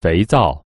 肥皂。